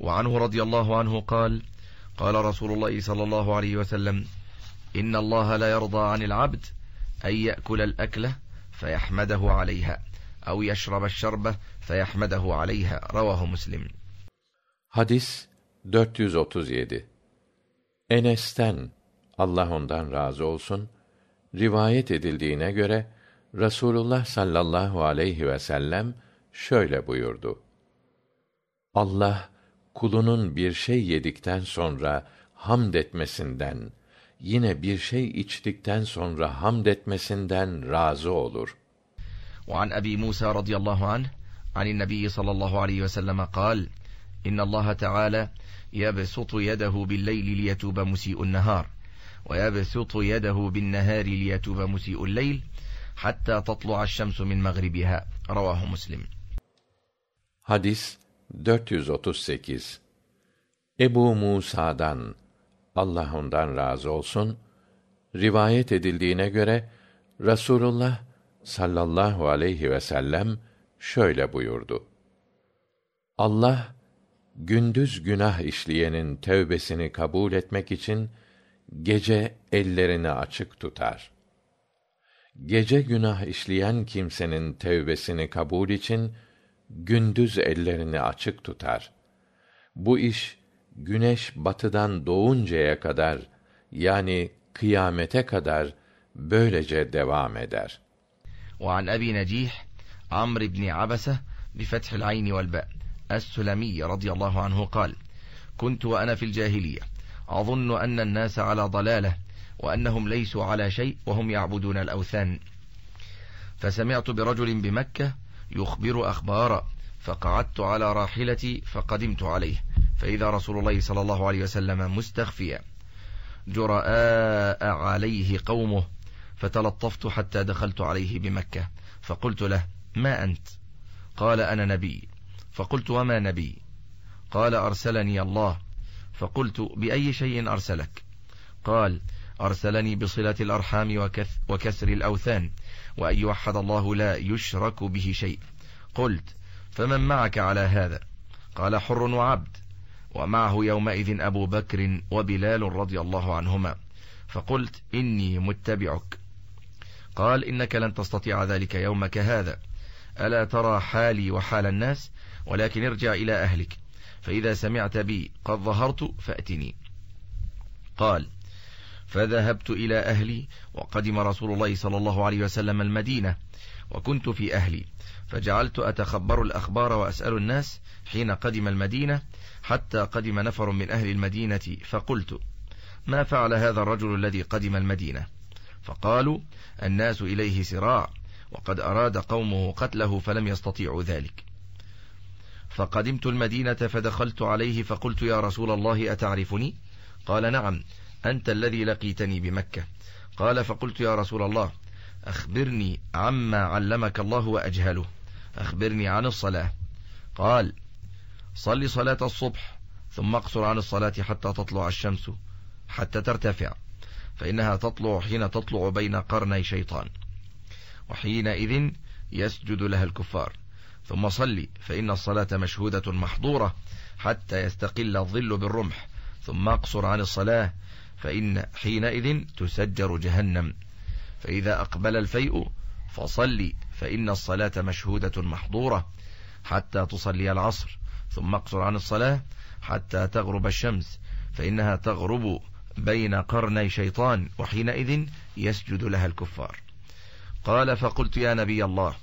وعنه رضي الله عنه قال قال رسول الله صلى الله عليه وسلم إن الله لا يرضى عن العبد أن يأكل الأكلة فيحمده عليها أو يشرب الشربة فيحمده عليها رواه مسلم Hadis 437 Enes'ten Allah ondan razı olsun rivayet edildiğine göre Rasulullah sallallahu aleyhi ve sellem şöyle buyurdu. Allah kulunun bir şey yedikten sonra hamd etmesinden, yine bir şey içtikten sonra hamd etmesinden razı olur. وعن أبي موسى رضي الله عنه عن النبي صلى الله عليه وسلم قال إن الله تعالى يبسط يده بالليل ليتوب مسيء النهار ويبسط يده بالنهار ليتوب مسيء الليل حتى تطلع الشمس من مغربها رواه مسلم Hadis 438 Ebu Musa'dan Allah ondan razı olsun rivayet edildiğine göre Rasulullah sallallahu aleyhi ve sellem şöyle buyurdu. Allah gündüz günah işleyenin tövbesini kabul etmek için gece ellerini açık tutar. Gece günah işleyen kimsenin tövbesini kabul için gündüz ellerini açık tutar bu iş güneş batıdan doğuncaya kadar yani kıyamete kadar böylece devam eder وعن أبي نجيح عمرو بن عبسة بفتح العين والباء السلمي رضي الله عنه قال كنت وأنا في الجاهلية أظن أن الناس على ضلالة وأنهم ليسوا على شيء وهم يعبدون الأوثان فسمعت برجل بمكة يخبر أخبارا فقعدت على راحلتي فقدمت عليه فإذا رسول الله صلى الله عليه وسلم مستخفيا جراء عليه قومه فتلطفت حتى دخلت عليه بمكة فقلت له ما أنت قال أنا نبي فقلت وما نبي قال أرسلني الله فقلت بأي شيء أرسلك قال أرسلني بصلة الأرحام وكسر الأوثان وأن يوحد الله لا يشرك به شيء قلت فمن معك على هذا قال حر وعبد ومعه يومئذ أبو بكر وبلال رضي الله عنهما فقلت إني متبعك قال إنك لن تستطيع ذلك يومك هذا ألا ترى حالي وحال الناس ولكن ارجع إلى أهلك فإذا سمعت بي قد ظهرت فأتني قال فذهبت إلى أهلي وقدم رسول الله صلى الله عليه وسلم المدينة وكنت في أهلي فجعلت أتخبر الأخبار وأسأل الناس حين قدم المدينة حتى قدم نفر من أهل المدينة فقلت ما فعل هذا الرجل الذي قدم المدينة فقالوا الناس إليه سراع وقد أراد قومه قتله فلم يستطيعوا ذلك فقدمت المدينة فدخلت عليه فقلت يا رسول الله أتعرفني قال نعم أنت الذي لقيتني بمكة قال فقلت يا رسول الله أخبرني عما علمك الله وأجهله أخبرني عن الصلاة قال صل صلاة الصبح ثم اقصر عن الصلاة حتى تطلع الشمس حتى ترتفع فإنها تطلع حين تطلع بين قرني شيطان وحينئذ يسجد لها الكفار ثم صلي فإن الصلاة مشهودة محضورة حتى يستقل الظل بالرمح ثم اقصر عن الصلاة فإن حينئذ تسجر جهنم فإذا أقبل الفيء فصل فإن الصلاة مشهودة محضورة حتى تصلي العصر ثم اقصر عن الصلاة حتى تغرب الشمس فإنها تغرب بين قرني شيطان وحينئذ يسجد لها الكفار قال فقلت يا نبي الله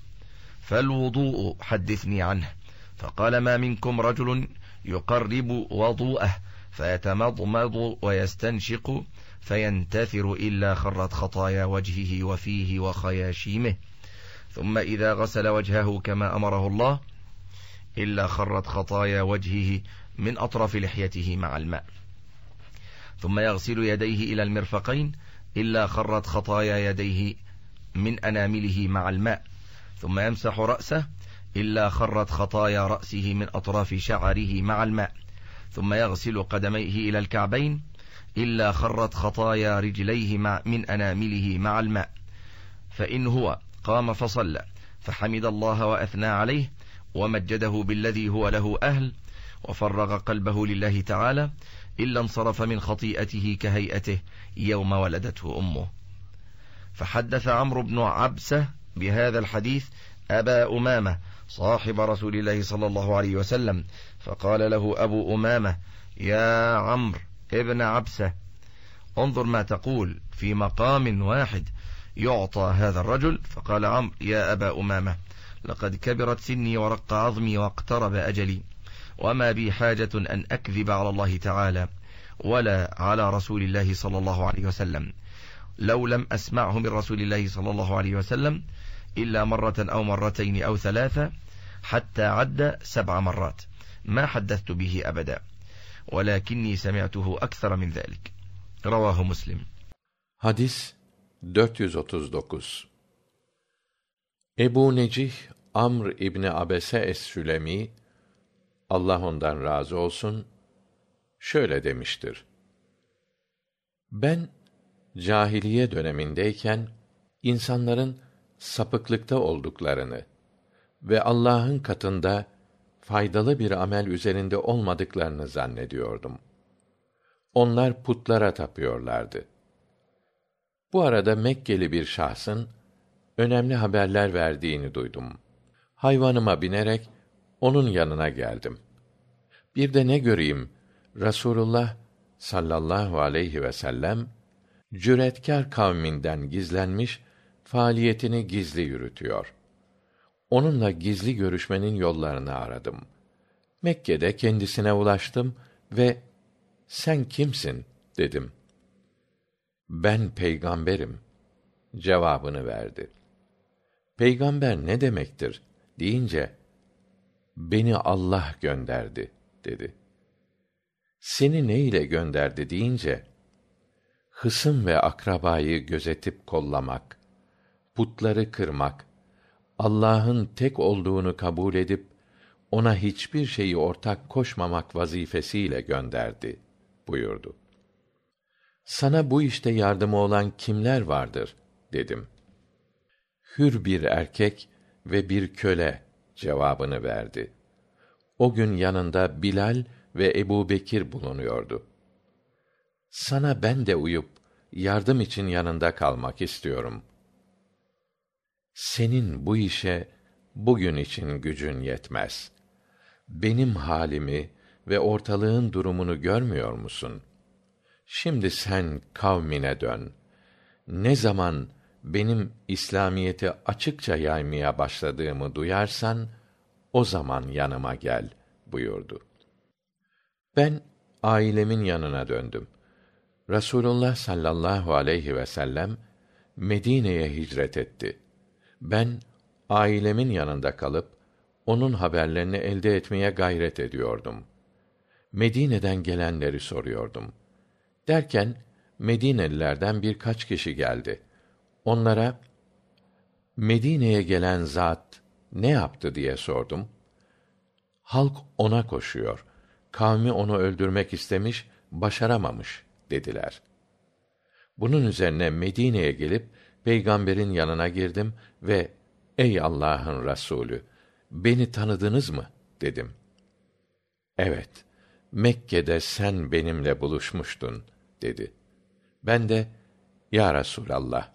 فالوضوء حدثني عنه فقال ما منكم رجل يقرب وضوءه فيتمضمض ويستنشق فينتثر إلا خرت خطايا وجهه وفيه وخياشيمه ثم إذا غسل وجهه كما أمره الله إلا خرت خطايا وجهه من أطرف لحيته مع الماء ثم يغسل يديه إلى المرفقين إلا خرت خطايا يديه من أنامله مع الماء ثم يمسح رأسه إلا خرت خطايا رأسه من أطراف شعره مع الماء ثم يغسل قدميه إلى الكعبين إلا خرت خطايا رجليه من أنامله مع الماء فإن هو قام فصلى فحمد الله وأثنى عليه ومجده بالذي هو له أهل وفرغ قلبه لله تعالى إلا انصرف من خطيئته كهيئته يوم ولدته أمه فحدث عمر بن عبسة بهذا الحديث أبا أمامة صاحب رسول الله صلى الله عليه وسلم فقال له أبو أمامة يا عمر ابن عبسة انظر ما تقول في مقام واحد يعطى هذا الرجل فقال عمر يا أبا أمامة لقد كبرت سني ورق عظمي واقترب أجلي وما بي حاجة أن أكذب على الله تعالى ولا على رسول الله صلى الله عليه وسلم لو لم أسمعه من رسول الله صلى الله عليه وسلم إلا مرة أو مرتين أو ثلاثة حتى عد سبع مرات ما حدثت به أبدا ولكني سمعته أكثر من ذلك رواه مسلم Hadis 439 Ebu Necih Amr İbni Abese es-Sülemi Allah ondan razı olsun şöyle demiştir. Ben cahiliye dönemindeyken insanların sapıklıkta olduklarını ve Allah'ın katında faydalı bir amel üzerinde olmadıklarını zannediyordum. Onlar putlara tapıyorlardı. Bu arada Mekkeli bir şahsın önemli haberler verdiğini duydum. Hayvanıma binerek onun yanına geldim. Bir de ne göreyim? Rasulullah sallallahu aleyhi ve sellem cüretkar kavminden gizlenmiş faaliyetini gizli yürütüyor. Onunla gizli görüşmenin yollarını aradım. Mekke'de kendisine ulaştım ve sen kimsin dedim. Ben peygamberim cevabını verdi. Peygamber ne demektir deyince beni Allah gönderdi dedi. Seni ne ile gönderdi deyince hısım ve akrabayı gözetip kollamak, putları kırmak, Allah'ın tek olduğunu kabul edip ona hiçbir şeyi ortak koşmamak vazifesiyle gönderdi buyurdu. Sana bu işte yardımı olan kimler vardır dedim. Hür bir erkek ve bir köle cevabını verdi. O gün yanında Bilal ve Ebu Bekir bulunuyordu. Sana ben de uyup yardım için yanında kalmak istiyorum. Senin bu işe bugün için gücün yetmez. Benim halimi ve ortalığın durumunu görmüyor musun? Şimdi sen kavmine dön. Ne zaman benim İslamiyeti açıkça yaymaya başladığımı duyarsan o zaman yanıma gel buyurdu. Ben ailemin yanına döndüm. Rasulullah sallallahu aleyhi ve sellem Medine'ye hicret etti. Ben ailemin yanında kalıp onun haberlerini elde etmeye gayret ediyordum. Medine'den gelenleri soruyordum. Derken Medinelilerden birkaç kişi geldi. Onlara Medine'ye gelen zat ne yaptı diye sordum. Halk ona koşuyor. Kavmi onu öldürmek istemiş, başaramamış dediler. Bunun üzerine Medine'ye gelip peygamberin yanına girdim ve ey Allah'ın Resulü beni tanıdınız mı dedim. Evet. Mekke'de sen benimle buluşmuştun dedi. Ben de ya Resulallah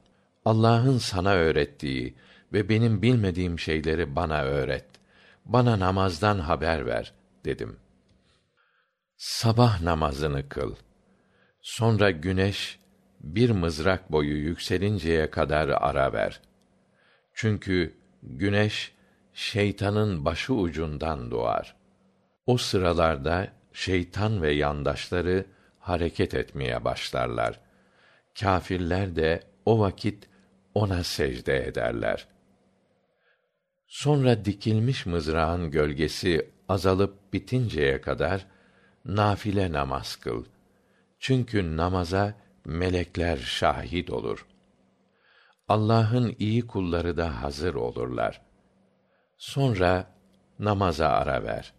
Allah'ın sana öğrettiği ve benim bilmediğim şeyleri bana öğret. Bana namazdan haber ver dedim. Sabah namazını kıl. Sonra güneş bir mızrak boyu yükselinceye kadar ara ver. Çünkü güneş şeytanın başı ucundan doğar. O sıralarda şeytan ve yandaşları hareket etmeye başlarlar. Kâfirler de o vakit ona secde ederler. Sonra dikilmiş mızrağın gölgesi azalıp bitinceye kadar nafile namaz kıl. Çünkü namaza melekler şahit olur. Allah'ın iyi kulları da hazır olurlar. Sonra namaza ara ver.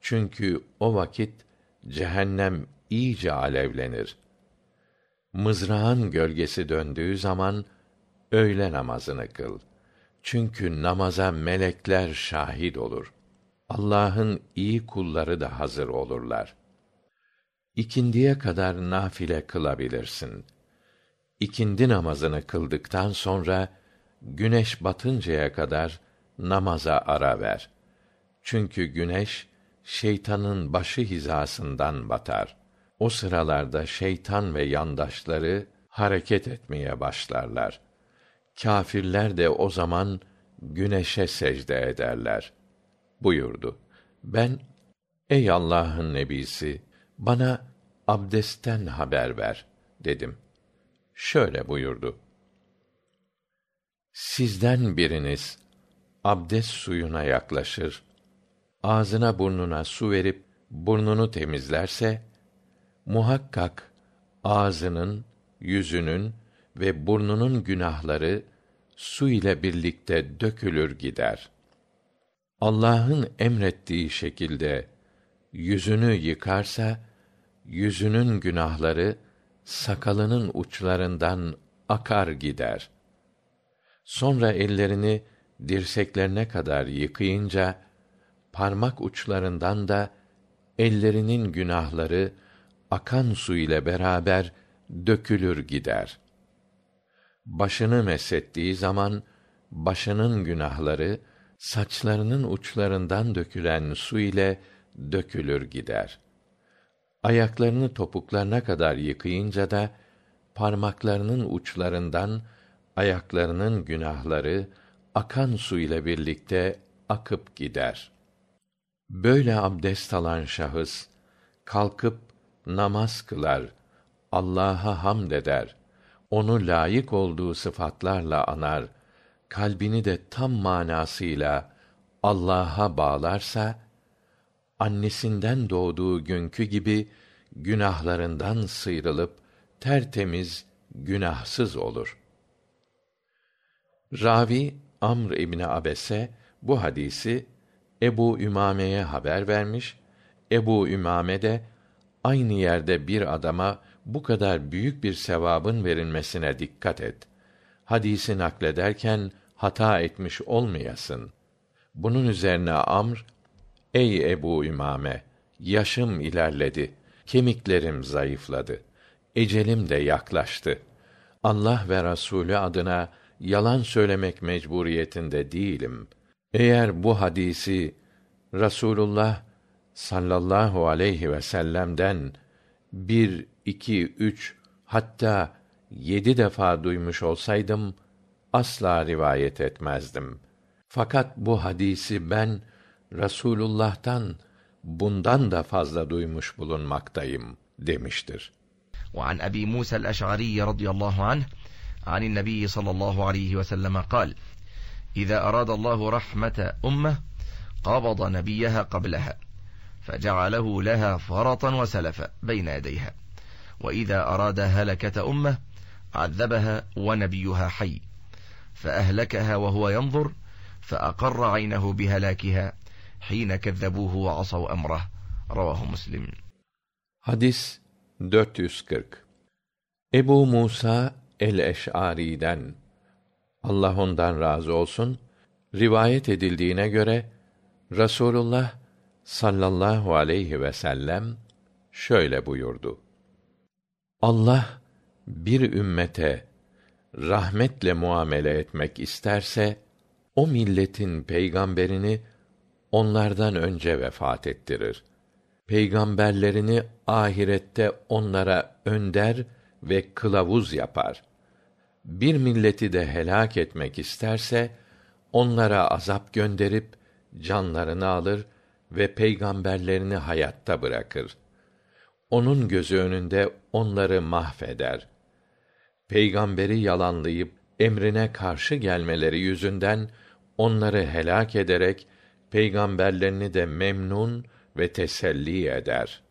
Çünkü o vakit cehennem iyice alevlenir. Mızrağın gölgesi döndüğü zaman öğle namazını kıl. Çünkü namaza melekler şahit olur. Allah'ın iyi kulları da hazır olurlar. İkindiye kadar nafile kılabilirsin. İkindi namazını kıldıktan sonra güneş batıncaya kadar namaza ara ver. Çünkü güneş şeytanın başı hizasından batar. O sıralarda şeytan ve yandaşları hareket etmeye başlarlar. Kâfirler de o zaman güneşe secde ederler. Buyurdu. Ben, ey Allah'ın nebisi, bana abdestten haber ver, dedim. Şöyle buyurdu. Sizden biriniz, abdest suyuna yaklaşır, ağzına burnuna su verip, burnunu temizlerse, muhakkak ağzının, yüzünün ve burnunun günahları su ile birlikte dökülür gider. Allah'ın emrettiği şekilde yüzünü yıkarsa yüzünün günahları sakalının uçlarından akar gider. Sonra ellerini dirseklerine kadar yıkayınca parmak uçlarından da ellerinin günahları akan su ile beraber dökülür gider. Başını mesettiği zaman başının günahları saçlarının uçlarından dökülen su ile dökülür gider. Ayaklarını topuklarına kadar yıkayınca da parmaklarının uçlarından ayaklarının günahları akan su ile birlikte akıp gider. Böyle abdest alan şahıs kalkıp namaz kılar, Allah'a hamd eder, onu layık olduğu sıfatlarla anar, kalbini de tam manasıyla Allah'a bağlarsa annesinden doğduğu günkü gibi günahlarından sıyrılıp tertemiz, günahsız olur. Ravi Amr İbni Abese bu hadisi Ebu Ümame'ye haber vermiş. Ebu Ümame de aynı yerde bir adama bu kadar büyük bir sevabın verilmesine dikkat et. Hadisi naklederken hata etmiş olmayasın. Bunun üzerine Amr, Ey Ebu Ümame, yaşım ilerledi, kemiklerim zayıfladı, ecelim de yaklaştı. Allah ve Rasulü adına yalan söylemek mecburiyetinde değilim. Eğer bu hadisi Rasulullah sallallahu aleyhi ve sellem'den bir, iki, üç, hatta yedi defa duymuş olsaydım, asla rivayet etmezdim. Fakat bu hadisi ben rasulullah'tan bundan da fazla duymuş bulunmaktayım demiştir وعن أبي موسى الأشعري رضي الله عنه عن النبي صلى الله عليه وسلم قال إذا أراد الله رحمة أمة قبض نبيها قبلها فجعله لها فرطا وسلفا بين يديها وإذا أراد هلكة أمة عذبها ونبيها حي فأهلكها وهو ينظر فأقر عينه بهلاكها حين كذبوه وعصوا أمره رواه مسلم Hadis 440 Ebu Musa el-Eş'ari'den Allah ondan razı olsun rivayet edildiğine göre Rasulullah sallallahu aleyhi ve sellem şöyle buyurdu. Allah bir ümmete rahmetle muamele etmek isterse o milletin peygamberini onlardan önce vefat ettirir. Peygamberlerini ahirette onlara önder ve kılavuz yapar. Bir milleti de helak etmek isterse onlara azap gönderip canlarını alır ve peygamberlerini hayatta bırakır. Onun gözü önünde onları mahveder. Peygamberi yalanlayıp emrine karşı gelmeleri yüzünden onları helak ederek peygamberlerini de memnun ve teselli eder.